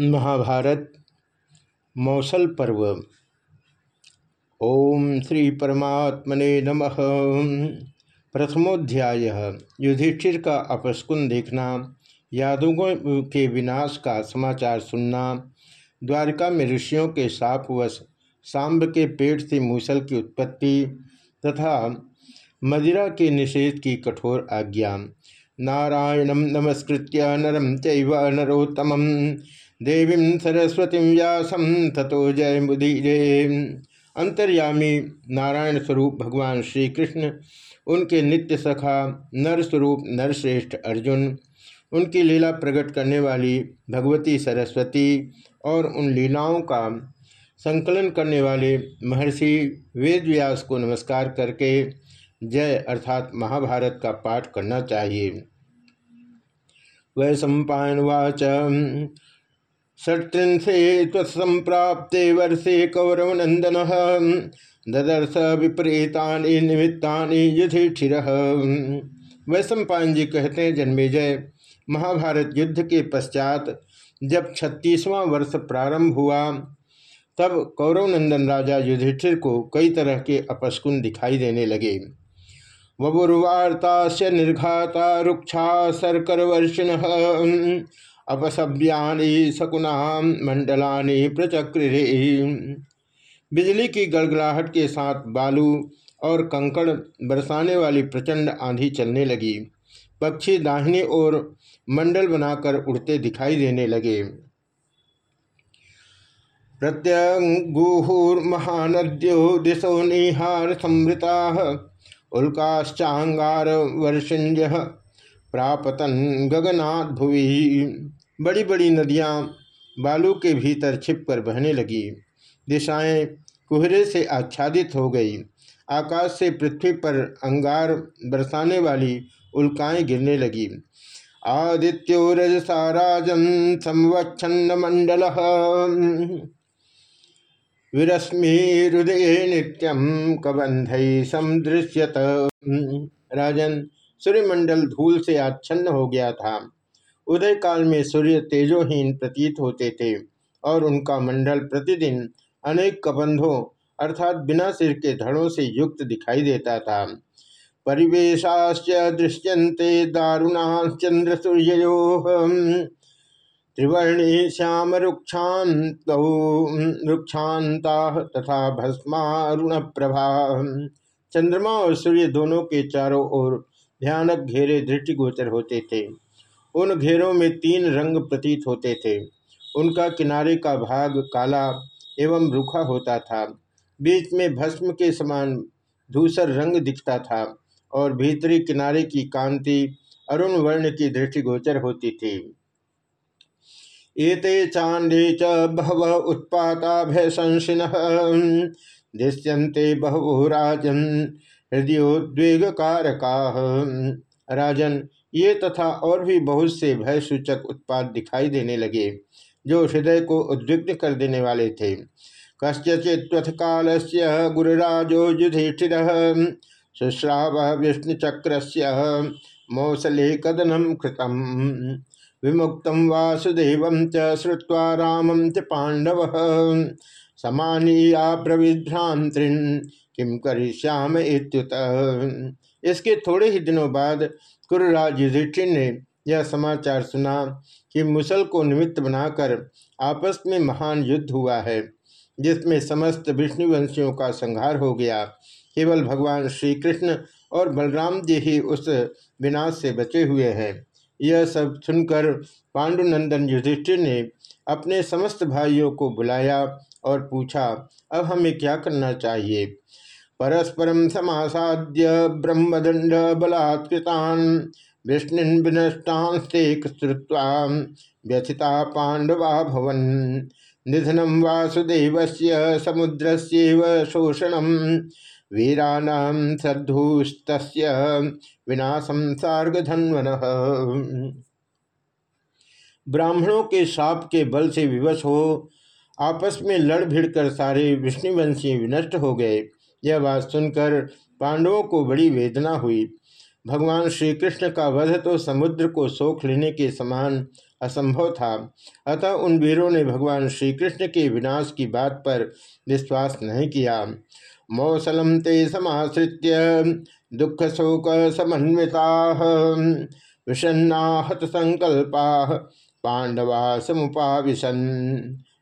महाभारत, मौसल पर्व। ओम श्री परमात्मने नमः। प्रथमोध्याय, युधिष्ठिर का अपस्कुन देखना, यादवों के विनाश का समाचार सुनना, द्वारका में ऋषियों के सापवश सांब के पेट से मूसल की उत्पत्ति, तथा मदिरा के निषेध की कठोर आज्ञा। नारायणम नमस्कृत्य नरम चैव नरोत्तम देवी सरस्वती व्यासम तथो जय मुदीरे अंतर्यामी नारायण स्वरूप भगवान श्री कृष्ण उनके नित्य सखा नर स्वरूप नरश्रेष्ठ अर्जुन, उनकी लीला प्रकट करने वाली भगवती सरस्वती और उन लीलाओं का संकलन करने वाले महर्षि वेदव्यास को नमस्कार करके जय अर्थात महाभारत का पाठ करना चाहिए। वै सम्पावाच षट्रिंशे तत्संप्राप्ते वर्षे कौरवनंदन ददर्श विपरीता निमित्ता युधिष्ठिर। वैश्वपायन जी कहते हैं जन्मेजय महाभारत युद्ध के पश्चात जब छत्तीसवां वर्ष प्रारंभ हुआ, तब कौरवनंदन राजा युधिष्ठिर को कई तरह के अपस्कुन दिखाई देने लगे। वबुर्वार्ता निर्घाता रुक्षा सरकर अपसभ्यानि सकुना मंडलानि प्रचक्रे बिजली की गड़गड़ाहट के साथ बालू और कंकड़ बरसाने वाली प्रचंड आंधी चलने लगी। पक्षी दाहिनी ओर मंडल बनाकर उड़ते दिखाई देने लगे। प्रत्यंगुहुर्महानद्यो दिशो निहार समृता उल्काश्चांगार वर्षिंज प्रापतन गगनाथ भुवि बड़ी बड़ी नदियाँ बालू के भीतर छिपकर बहने लगी। दिशाएँ कुहरे से आच्छादित हो गई। आकाश से पृथ्वी पर अंगार बरसाने वाली उल्काएँ गिरने लगी। आदित्यो रजसा राजन संवच्छन्न मंडल विरश्मि हृदय नित्यम कबंध समदृश्यत राजन, सूर्यमंडल धूल से आच्छन्न हो गया था। उदय काल में सूर्य तेजोहीन प्रतीत होते थे और उनका मंडल प्रतिदिन अनेक कबंधों अर्थात बिना सिर के धड़ों से युक्त दिखाई देता था। परिवेशाश्च दृश्यन्ते दारुणा चंद्र सूर्यो त्रिवर्णी श्याम रुक्षांता तथा भस्मारुण प्रभा चंद्रमा और सूर्य दोनों के चारों ओर भयानक घेरे दृष्टिगोचर होते थे। उन घेरों में तीन रंग प्रतीत होते थे। उनका किनारे का भाग काला एवं रूखा होता था। बीच में भस्म के समान धूसर रंग दिखता था और भीतरी किनारे की कांति अरुण वर्ण की दृष्टिगोचर होती थी। एते चांदे च बहव उत्पाता भय संशिन दृश्यंते बहु राजन हृदयोद्वेग कारका राजन ये तथा और भी बहुत से भय सूचक उत्पाद दिखाई देने लगे, जो हृदय को उद्विग्न कर देने वाले थे। कस्यचित्वथ काल से गुरुराजो युधिष्ठिर शुश्राव विष्णुचक्र मौसले कदनम कृतम। विमुक्त वासुदेव च श्रुवा रामम च पांडव समानीया प्रविभ्रांतिन किम करिष्याम इत्युत। इसके थोड़े ही दिनों बाद कुरराज युधिष्ठिर ने यह समाचार सुना कि मुसल को निमित्त बनाकर आपस में महान युद्ध हुआ है, जिसमें समस्त विष्णुवंशियों का संहार हो गया। केवल भगवान श्री कृष्ण और बलराम जी ही उस विनाश से बचे हुए हैं। यह सब सुनकर पांडुनंदन युधिष्ठिर ने अपने समस्त भाइयों को बुलाया और पूछा, अब हमें क्या करना चाहिए? परस्परम समासाद्य ब्रह्मदंड बलात्कृतान विष्णु विनष्टांस्ते श्रुवा व्यथिता पांडवा भवन। निधनम समुद्र से शोषण वीरानाम सद्धूस्त विनाशम सार्गधन्वन। ब्राह्मणों के शाप के बल से विवश हो, आपस में लड़ भिड़ कर सारे विष्णुवंशी विनष्ट हो गए। यह बात सुनकर पांडवों को बड़ी वेदना हुई। भगवान श्री कृष्ण का वध तो समुद्र को सोख लेने के समान असंभव था। अतः उन वीरों ने भगवान श्री कृष्ण के विनाश की बात पर विश्वास नहीं किया। मौसलम ते समाश्रित दुख शोक समन्विता विषन्ना हत संकल्पा पांडवा समुपाविशन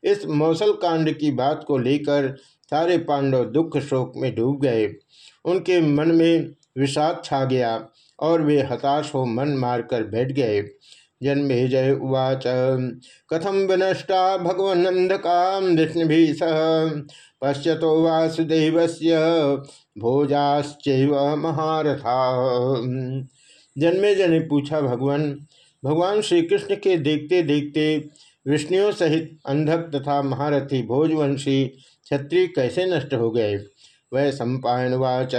इस मौसल कांड की बात को लेकर सारे पांडव दुख शोक में डूब गए। उनके मन में विषाद छा गया और वे हताश हो मन मारकर बैठ गए। जन्मे जय उवाच कथम विनष्टा भगवनंदकाम विष्णु सह पश्यतो वासुदेव से भोजाश्च महारथा। जन्मे जन पूछा, भगवान भगवान श्री कृष्ण के देखते देखते विष्णुओं सहित अंधक तथा महारथी भोजवंशी क्षत्रिय कैसे नष्ट हो गए? वह सम्पायनवाच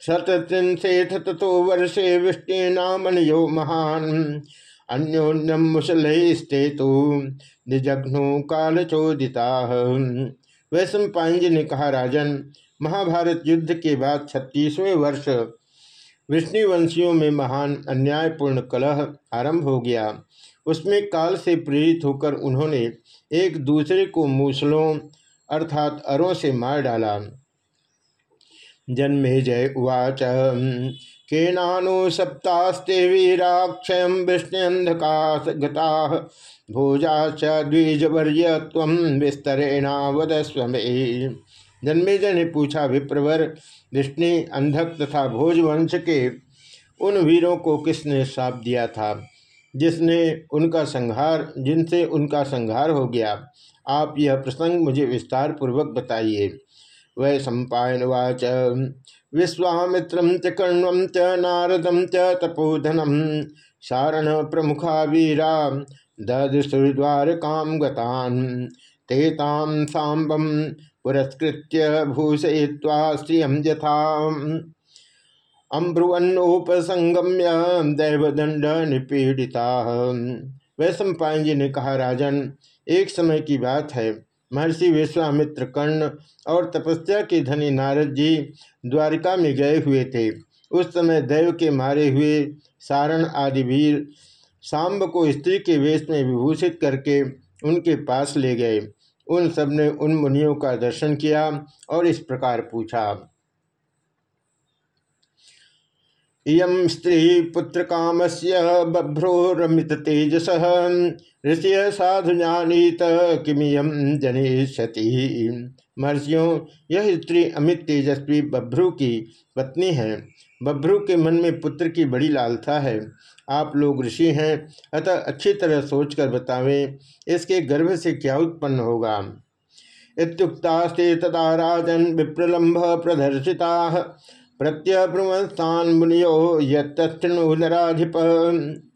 शतत्रिंशेथ तथो वर्षे विष्णुनामनयो महान। अन्योन्यम मुसलस्ते तो निजघ्नो कालचोदिता। वैश्व पांज ने कहा, राजन, महाभारत युद्ध के बाद छत्तीसवें वर्ष विष्णुवंशियों में महान अन्यायपूर्ण कलह आरंभ हो गया। उसमें काल से प्रेरित होकर उन्होंने एक दूसरे को मूसलों अर्थात अरों से मार डाला। जन्मे जय उवाच केनानु सप्तास्ते वीराक्षय विष्णुअंधका गता भोजाच द्विजवर्य तम विस्तरेणावदस्व जन्मेजय ने पूछा, विप्रवर, विष्णु, अंधक तथा भोजवंश के उन वीरों को किसने साप दिया था? जिसने उनका संहार, जिनसे उनका संहार हो गया। आप यह प्रसंग मुझे विस्तार पूर्वक बताइए। वै सम्पायनवाच विश्वामित्र च कर्णव च नारदम च तपोधनम सारण प्रमुखा वीरा। ददुर्द्वार काम गतान। तेताम सांबम पुरस्कृत्य भूषय्वा श्रियम यथा अम्ब्रुवन्नोपसंगम्य दैवदंड निपीड़िता वैश्व जी ने कहा, राजन, एक समय की बात है। महर्षि विश्वामित्र कर्ण और तपस्या के धनी नारद जी द्वारिका में गए हुए थे। उस समय दैव के मारे हुए सारण आदि वीर सांब को स्त्री के वेश में विभूषित करके उनके पास ले गए। उन सबने उन मुनियों का दर्शन किया और इस प्रकार पूछा इं स्त्री पुत्र काम से बभ्रो रमित तेजस ऋषि साधु जानीत किमियम जनिष्यति। महर्षियों, यह स्त्री अमित तेजस्वी बभ्रू की पत्नी है। बभ्रू के मन में पुत्र की बड़ी लालसा है। आप लोग ऋषि हैं, अतः अच्छी तरह सोचकर बतावें, इसके गर्भ से क्या उत्पन्न होगा। इतुक्तास्ते तथा राजन विप्रलंब प्रदर्शिता। प्रत्यब्रुवस्तान मुनियो यत्तृणुधराधिप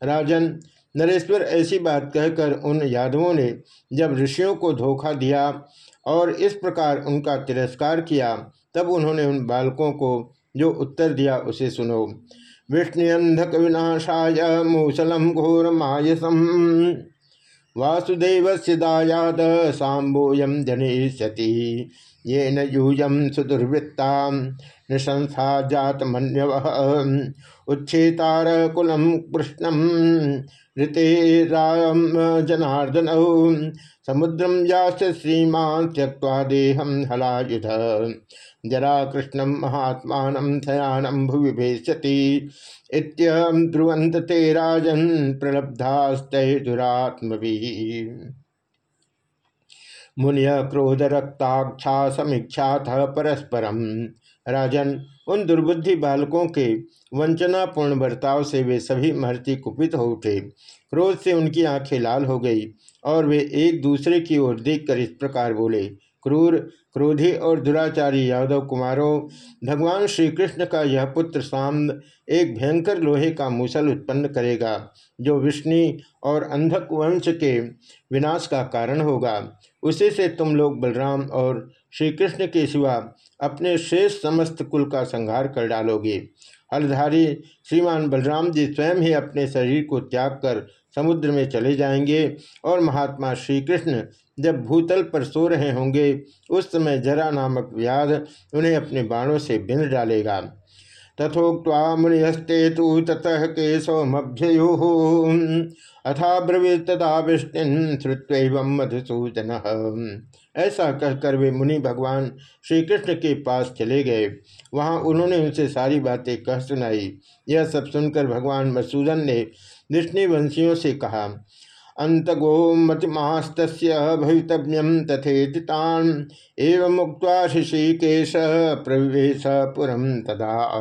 राजन, नरेश्वर ऐसी बात कहकर उन यादवों ने जब ऋषियों को धोखा दिया और इस प्रकार उनका तिरस्कार किया, तब उन्होंने उन बालकों को जो उत्तर दिया उसे सुनो। विष्णुअंधक विनाशाय, मूसलम घोर मायसम वासुदेव दायाद सांबोयम जनिष्यति ये न यूयम सुदुर्वृत्ता निशंसा जात मन्यव उच्छेतार कुलम कृष्णम ऋते राम जनार्दन। समुद्रम यास श्रीमान त्यक्वा देहम हलायुध। जरा कृष्णम महात्मा थयानम भुवि भेषति इत्यम ध्रुवंत ते राजन प्रलब्धास्तय दुरात्म मुनिय क्रोध रक्ताक्षा समीक्षा था परस्परम राजन उन दुर्बुद्धि बालकों के वंचनापूर्ण बर्ताव से वे सभी महर्षि कुपित हो उठे। क्रोध से उनकी आँखें लाल हो गई और वे एक दूसरे की ओर देखकर इस प्रकार बोले, क्रूर, क्रोधी और दुराचारी यादव कुमारों, भगवान श्री कृष्ण का यह पुत्र साम्ब एक भयंकर लोहे का मूसल उत्पन्न करेगा, जो विष्णु और अंधक वंश के विनाश का कारण होगा। उसी से तुम लोग बलराम और श्री कृष्ण के सिवा अपने शेष समस्त कुल का संहार कर डालोगे। हलधारी श्रीमान बलराम जी स्वयं ही अपने शरीर को त्याग कर समुद्र में चले जाएँगे और महात्मा श्री कृष्ण जब भूतल पर सो रहे होंगे, उस समय जरा नामक व्याध उन्हें अपने बाणों से बिन डालेगा। तथोक्ता मुनिहस्ते तो ततः केशवमभ्ययो अथा ब्रवीत तदा विष्णु श्रुत्व मधुसूदन। ऐसा कहकर वे मुनि भगवान श्री कृष्ण के पास चले गए। वहाँ उन्होंने उनसे सारी बातें कह सुनाई। यह सब सुनकर भगवान मधुसूदन ने विष्णुवंशियों से कहा अंतगो मतिमास्त भवितव्यम तथेतान एवं मुक्त ऋषिकेश प्रवेश पुरम तदा।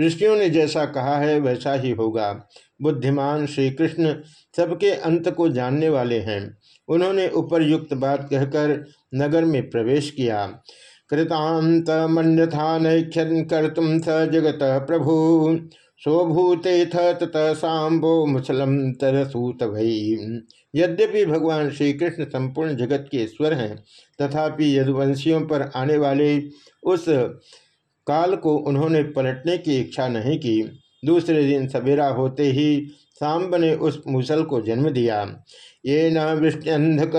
ऋषियों ने जैसा कहा है, वैसा ही होगा। बुद्धिमान श्री कृष्ण सबके अंत को जानने वाले हैं। उन्होंने उपरयुक्त बात कहकर नगर में प्रवेश किया। कृतांत मन्यथा नैख्यन कर स जगत प्रभु। सोभूतेथ ततः सांबो मुसलम तरसूत भई। यद्यपि भगवान श्री कृष्ण संपूर्ण जगत के ईश्वर हैं, तथापि यदुवंशियों पर आने वाले उस काल को उन्होंने पलटने की इच्छा नहीं की। दूसरे दिन सवेरा होते ही सांब ने उस मुसल को जन्म दिया। ये न वृष्ण्यंधक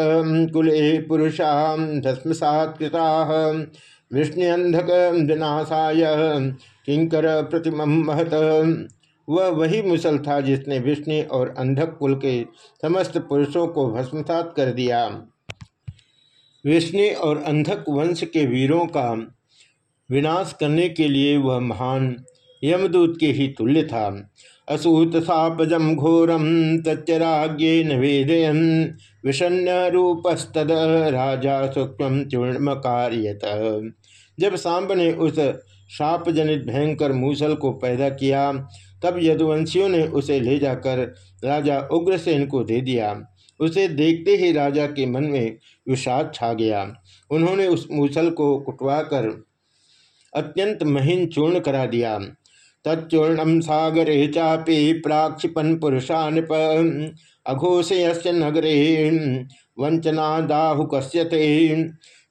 कुले पुरुषा भस्मसात्कृता वृष्ण्यंधक विनाशाय किंकर प्रतिम महत। वह वही मुसल था जिसने विष्णु और अंधक कुल के समस्त पुरुषों को भस्मसात कर दिया। विष्णु और अंधक वंश के वीरों का विनाश करने के लिए वह महान यमदूत के ही तुल्य था। असूत सापजम घोरम तच्चराज्ञे नवेदयन विषण्य रूपस्तद राजा सूक्ष्म चूर्ण कार्यत जब सांब ने उस शाप जनित भयंकर मूसल को पैदा किया, तब यदुवंशियों ने उसे ले जाकर राजा उग्रसेन को दे दिया। उसे देखते ही राजा के मन में विषाद छा गया। उन्होंने उस मूसल को कुटवाकर अत्यंत महीन चूर्ण करा दिया। तच्चूर्णम सागरे चापी प्राक्षिपन पुरुषा नृप अघोषय नगरे वंचना दाहुकस्यते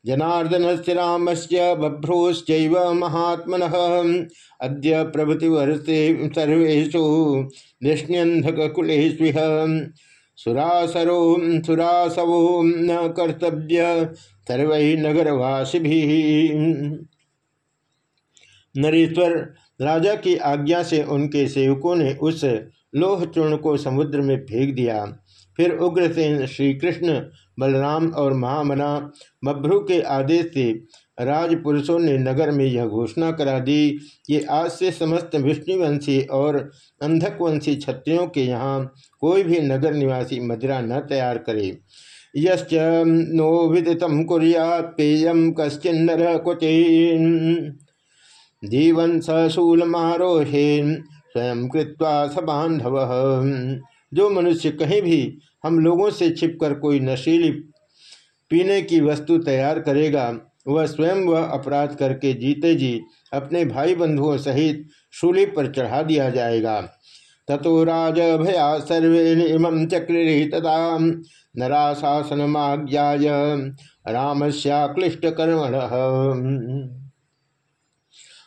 जनार्दन से राम से बभ्रोश्च महात्म अद्य प्रभृति वर्षे सर्वेशु निष्ण्यंधकुलेष्विह सुरासरो सुरासवो न कर्तव्य सर्व नगरवासी नरेश्वर राजा की आज्ञा से उनके सेवकों ने उस लोह चूर्ण को समुद्र में फेंक दिया। फिर उग्रसेन श्री कृष्ण बलराम और महामना मभ्रु के आदेश से राजपुरुषों ने नगर में यह घोषणा करा दी कि आज से समस्त विष्णुवंशी और अंधकवंशी क्षत्रियों के यहाँ कोई भी नगर निवासी मदिरा न तैयार करे। यश्च नो विदित कुरियात पेयम कश्चिन्नर कुचीन जीवन सशूल मारोहेन स्वयं कृत्वा सबांधव जो मनुष्य कहीं भी हम लोगों से छिपकर कोई नशीली पीने की वस्तु तैयार करेगा, वह स्वयं वह अपराध करके जीते जी अपने भाई बंधुओं सहित शूली पर चढ़ा दिया जाएगा। ततो राज भया सर्वे इमं चक्र तदा क्लिष्ट कर्मण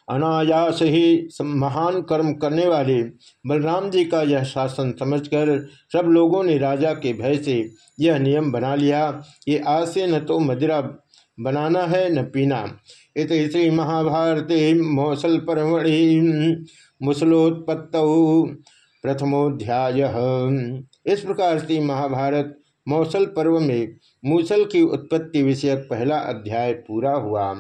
अनायास ही महान कर्म करने वाले बलराम जी का यह शासन समझकर सब लोगों ने राजा के भय से यह नियम बना लिया कि आज से न तो मदिरा बनाना है, न पीना। इत श्री महाभारत मौसल परमणि मुसलोत्पत्त प्रथमोध्याय। इस प्रकार से महाभारत मौसल पर्व में मूसल की उत्पत्ति विषयक पहला अध्याय पूरा हुआ।